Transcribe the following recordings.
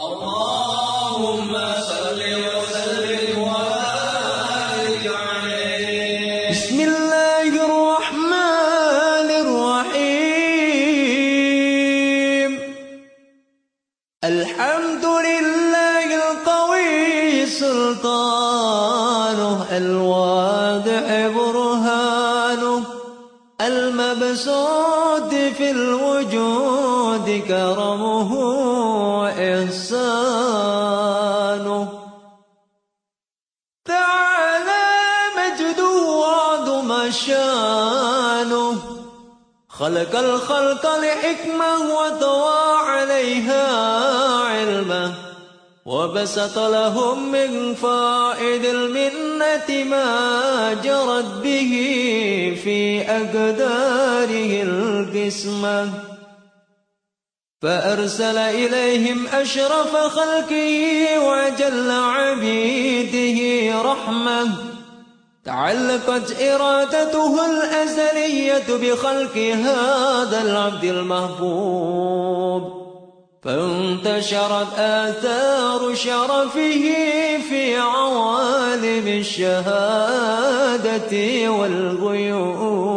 اللهم صل وسلم وبارك عليه. بسم الله الرحمن الرحيم. الحمد لله القوي سلطانه الواضح برهانه المبسوط في الوجود كرمه وإحسانه. تعالى مجده وعظم شانه خلق الخلق لحكمة وطوى عليها علمه. وبسط لهم من فائد المنة ما جرت به في أقداره القسمة. فأرسل إليهم أشرف خلقه وجل عبيده رحمة. تعلقت إرادته الأزلية بخلق هذا العبد المحبوب. فانتشرت آثار شرفه في الشهادة والغيوب.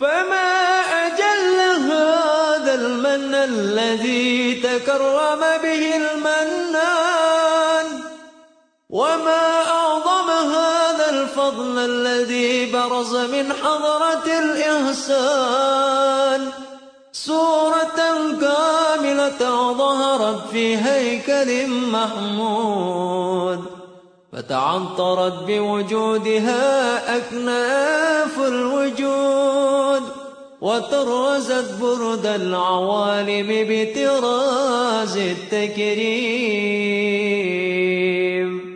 فما أجل هذا المن الذي تكرم به المنان؟ وما أعظم هذا الفضل الذي برز من حضرة الإحسان؟ كاملة ظهرت في هيكل محمود فتعطرت بوجودها أكناف الوجود وطرزت برد العوالم بطراز التكريم.